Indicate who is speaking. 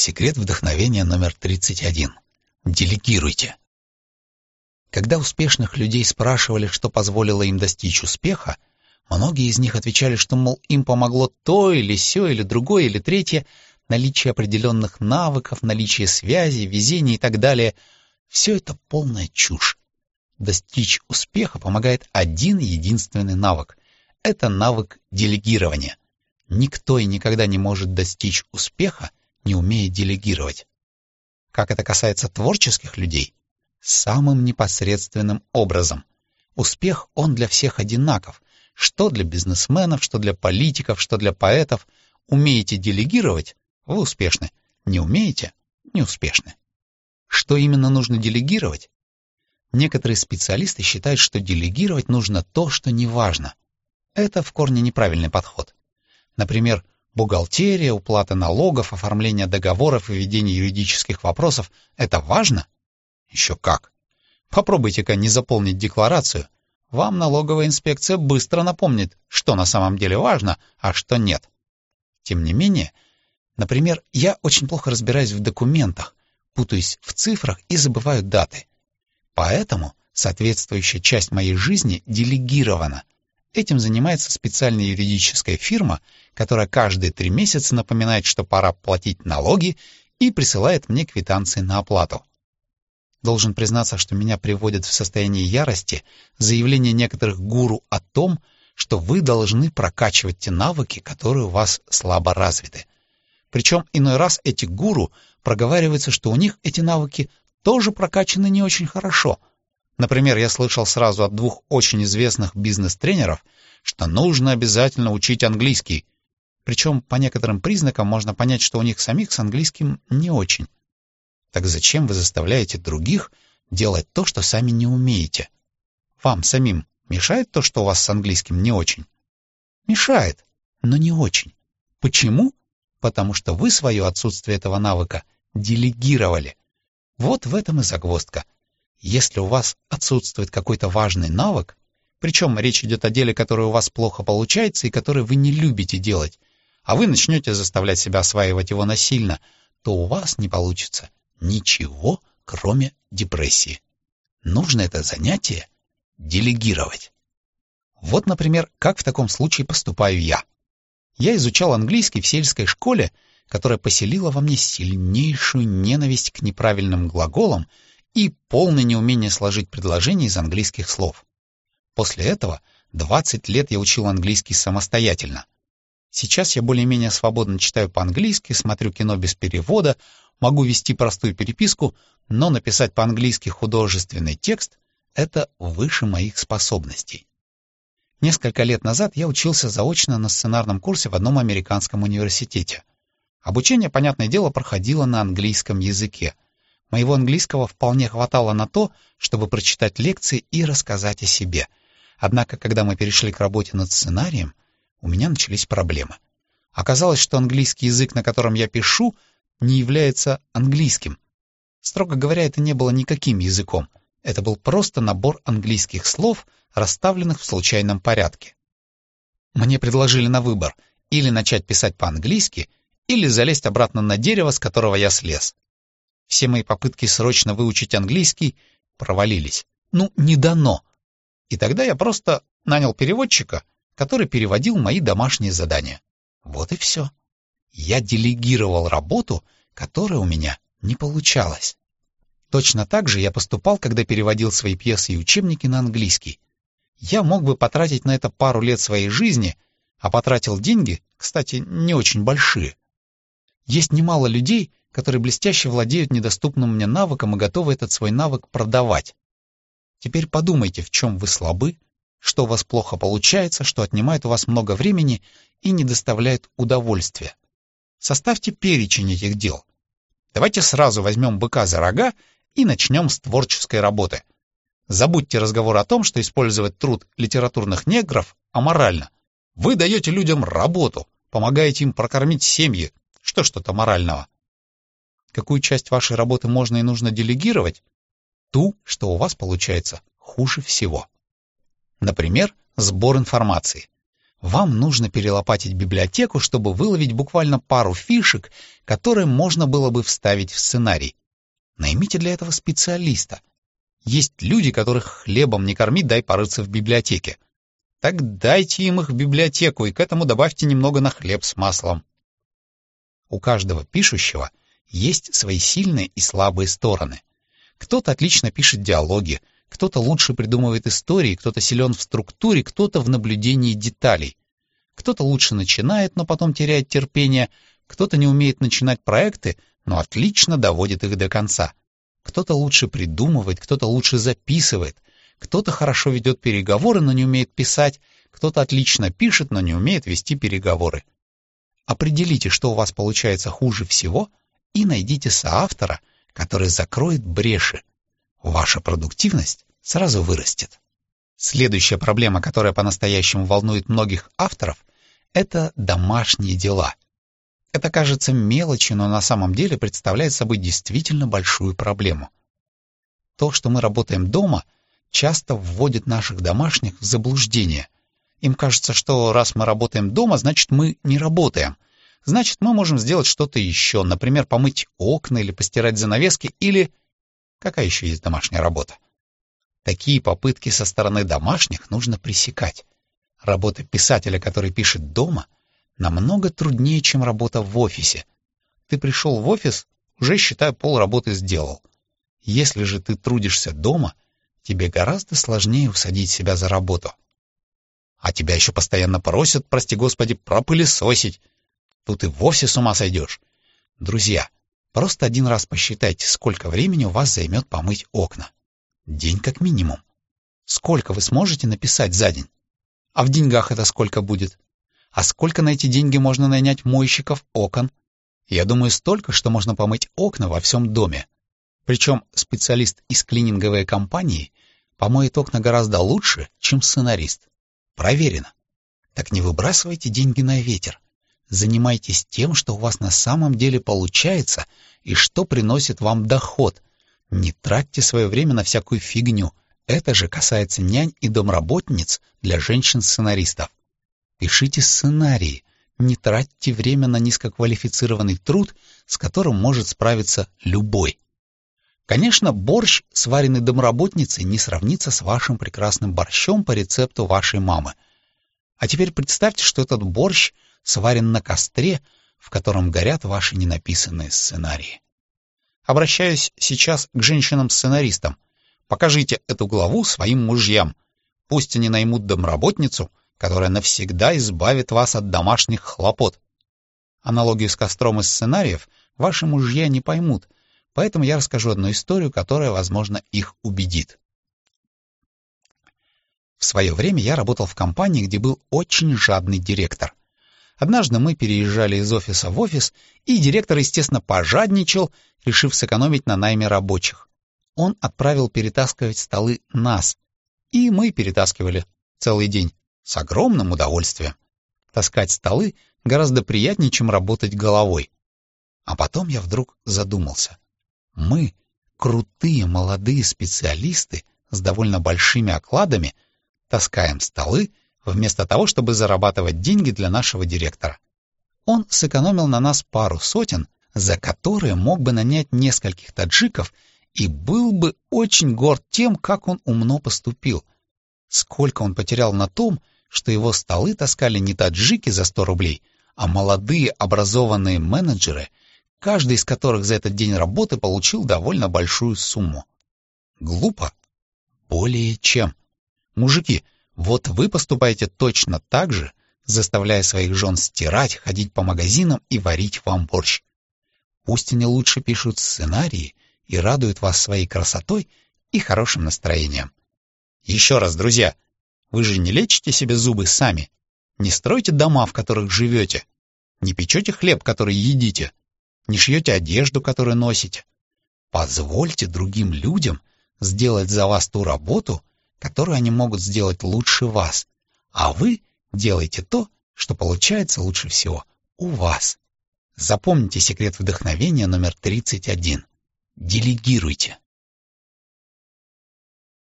Speaker 1: Секрет вдохновения номер 31. Делегируйте. Когда успешных людей спрашивали, что позволило им достичь успеха, многие из них отвечали, что, мол, им помогло то или сё, или другое, или третье, наличие определенных навыков, наличие связи, везения и так далее. Все это полная чушь. Достичь успеха помогает один единственный навык. Это навык делегирования. Никто и никогда не может достичь успеха, не умея делегировать. Как это касается творческих людей, самым непосредственным образом. Успех, он для всех одинаков. Что для бизнесменов, что для политиков, что для поэтов. Умеете делегировать — вы успешны. Не умеете — не успешны. Что именно нужно делегировать? Некоторые специалисты считают, что делегировать нужно то, что не важно. Это в корне неправильный подход. Например, Бухгалтерия, уплата налогов, оформление договоров и ведение юридических вопросов — это важно? Еще как. Попробуйте-ка не заполнить декларацию. Вам налоговая инспекция быстро напомнит, что на самом деле важно, а что нет. Тем не менее, например, я очень плохо разбираюсь в документах, путаюсь в цифрах и забываю даты. Поэтому соответствующая часть моей жизни делегирована — Этим занимается специальная юридическая фирма, которая каждые три месяца напоминает, что пора платить налоги и присылает мне квитанции на оплату. Должен признаться, что меня приводит в состояние ярости заявление некоторых гуру о том, что вы должны прокачивать те навыки, которые у вас слабо развиты. Причем иной раз эти гуру проговариваются, что у них эти навыки тоже прокачаны не очень хорошо — Например, я слышал сразу от двух очень известных бизнес-тренеров, что нужно обязательно учить английский. Причем по некоторым признакам можно понять, что у них самих с английским не очень. Так зачем вы заставляете других делать то, что сами не умеете? Вам самим мешает то, что у вас с английским не очень? Мешает, но не очень. Почему? Потому что вы свое отсутствие этого навыка делегировали. Вот в этом и загвоздка — если у вас отсутствует какой-то важный навык, причем речь идет о деле, которое у вас плохо получается и которое вы не любите делать, а вы начнете заставлять себя осваивать его насильно, то у вас не получится ничего, кроме депрессии. Нужно это занятие делегировать. Вот, например, как в таком случае поступаю я. Я изучал английский в сельской школе, которая поселила во мне сильнейшую ненависть к неправильным глаголам и полное неумение сложить предложение из английских слов. После этого 20 лет я учил английский самостоятельно. Сейчас я более-менее свободно читаю по-английски, смотрю кино без перевода, могу вести простую переписку, но написать по-английски художественный текст — это выше моих способностей. Несколько лет назад я учился заочно на сценарном курсе в одном американском университете. Обучение, понятное дело, проходило на английском языке — Моего английского вполне хватало на то, чтобы прочитать лекции и рассказать о себе. Однако, когда мы перешли к работе над сценарием, у меня начались проблемы. Оказалось, что английский язык, на котором я пишу, не является английским. Строго говоря, это не было никаким языком. Это был просто набор английских слов, расставленных в случайном порядке. Мне предложили на выбор или начать писать по-английски, или залезть обратно на дерево, с которого я слез. Все мои попытки срочно выучить английский провалились. Ну, не дано. И тогда я просто нанял переводчика, который переводил мои домашние задания. Вот и все. Я делегировал работу, которая у меня не получалась. Точно так же я поступал, когда переводил свои пьесы и учебники на английский. Я мог бы потратить на это пару лет своей жизни, а потратил деньги, кстати, не очень большие. Есть немало людей, которые блестяще владеют недоступным мне навыком и готовы этот свой навык продавать. Теперь подумайте, в чем вы слабы, что у вас плохо получается, что отнимает у вас много времени и не доставляет удовольствия. Составьте перечень этих дел. Давайте сразу возьмем быка за рога и начнем с творческой работы. Забудьте разговор о том, что использовать труд литературных негров аморально. Вы даете людям работу, помогаете им прокормить семьи. Что что-то морального? Какую часть вашей работы можно и нужно делегировать, ту, что у вас получается хуже всего. Например, сбор информации. Вам нужно перелопатить библиотеку, чтобы выловить буквально пару фишек, которые можно было бы вставить в сценарий. Наймите для этого специалиста. Есть люди, которых хлебом не корми, дай порыться в библиотеке. Так дайте им их в библиотеку, и к этому добавьте немного на хлеб с маслом. У каждого пишущего есть свои сильные и слабые стороны. Кто-то отлично пишет диалоги, кто-то лучше придумывает истории, кто-то силен в структуре, кто-то в наблюдении деталей. Кто-то лучше начинает, но потом теряет терпение, кто-то не умеет начинать проекты, но отлично доводит их до конца. Кто-то лучше придумывает, кто-то лучше записывает, кто-то хорошо ведет переговоры, но не умеет писать, кто-то отлично пишет, но не умеет вести переговоры. Определите, что у вас получается хуже всего, и найдите соавтора, который закроет бреши. Ваша продуктивность сразу вырастет. Следующая проблема, которая по-настоящему волнует многих авторов, это домашние дела. Это кажется мелочью, но на самом деле представляет собой действительно большую проблему. То, что мы работаем дома, часто вводит наших домашних в заблуждение. Им кажется, что раз мы работаем дома, значит мы не работаем. Значит, мы можем сделать что-то еще, например, помыть окна или постирать занавески, или... Какая еще есть домашняя работа? Такие попытки со стороны домашних нужно пресекать. Работа писателя, который пишет дома, намного труднее, чем работа в офисе. Ты пришел в офис, уже, считай, пол работы сделал. Если же ты трудишься дома, тебе гораздо сложнее усадить себя за работу. А тебя еще постоянно просят, прости господи, пропылесосить. Тут и вовсе с ума сойдешь. Друзья, просто один раз посчитайте, сколько времени у вас займет помыть окна. День как минимум. Сколько вы сможете написать за день? А в деньгах это сколько будет? А сколько на эти деньги можно нанять мойщиков окон? Я думаю, столько, что можно помыть окна во всем доме. Причем специалист из клининговой компании помоет окна гораздо лучше, чем сценарист. Проверено. Так не выбрасывайте деньги на ветер. Занимайтесь тем, что у вас на самом деле получается и что приносит вам доход. Не тратьте свое время на всякую фигню. Это же касается нянь и домработниц для женщин-сценаристов. Пишите сценарии, не тратьте время на низкоквалифицированный труд, с которым может справиться любой. Конечно, борщ, сваренный домработницей, не сравнится с вашим прекрасным борщом по рецепту вашей мамы. А теперь представьте, что этот борщ сварен на костре, в котором горят ваши ненаписанные сценарии. Обращаюсь сейчас к женщинам-сценаристам. Покажите эту главу своим мужьям. Пусть они наймут домработницу, которая навсегда избавит вас от домашних хлопот. Аналогию с костром из сценариев ваши мужья не поймут — Поэтому я расскажу одну историю, которая, возможно, их убедит. В свое время я работал в компании, где был очень жадный директор. Однажды мы переезжали из офиса в офис, и директор, естественно, пожадничал, решив сэкономить на найме рабочих. Он отправил перетаскивать столы нас, и мы перетаскивали целый день с огромным удовольствием. Таскать столы гораздо приятнее, чем работать головой. А потом я вдруг задумался. Мы, крутые молодые специалисты с довольно большими окладами, таскаем столы вместо того, чтобы зарабатывать деньги для нашего директора. Он сэкономил на нас пару сотен, за которые мог бы нанять нескольких таджиков и был бы очень горд тем, как он умно поступил. Сколько он потерял на том, что его столы таскали не таджики за 100 рублей, а молодые образованные менеджеры — каждый из которых за этот день работы получил довольно большую сумму. Глупо? Более чем. Мужики, вот вы поступаете точно так же, заставляя своих жен стирать, ходить по магазинам и варить вам борщ. Пусть они лучше пишут сценарии и радуют вас своей красотой и хорошим настроением. Еще раз, друзья, вы же не лечите себе зубы сами, не стройте дома, в которых живете, не печете хлеб, который едите, не шьете одежду, которую носите. Позвольте другим людям сделать за вас ту работу, которую они могут сделать лучше вас, а вы делаете то, что получается лучше всего у вас. Запомните секрет вдохновения номер 31. Делегируйте.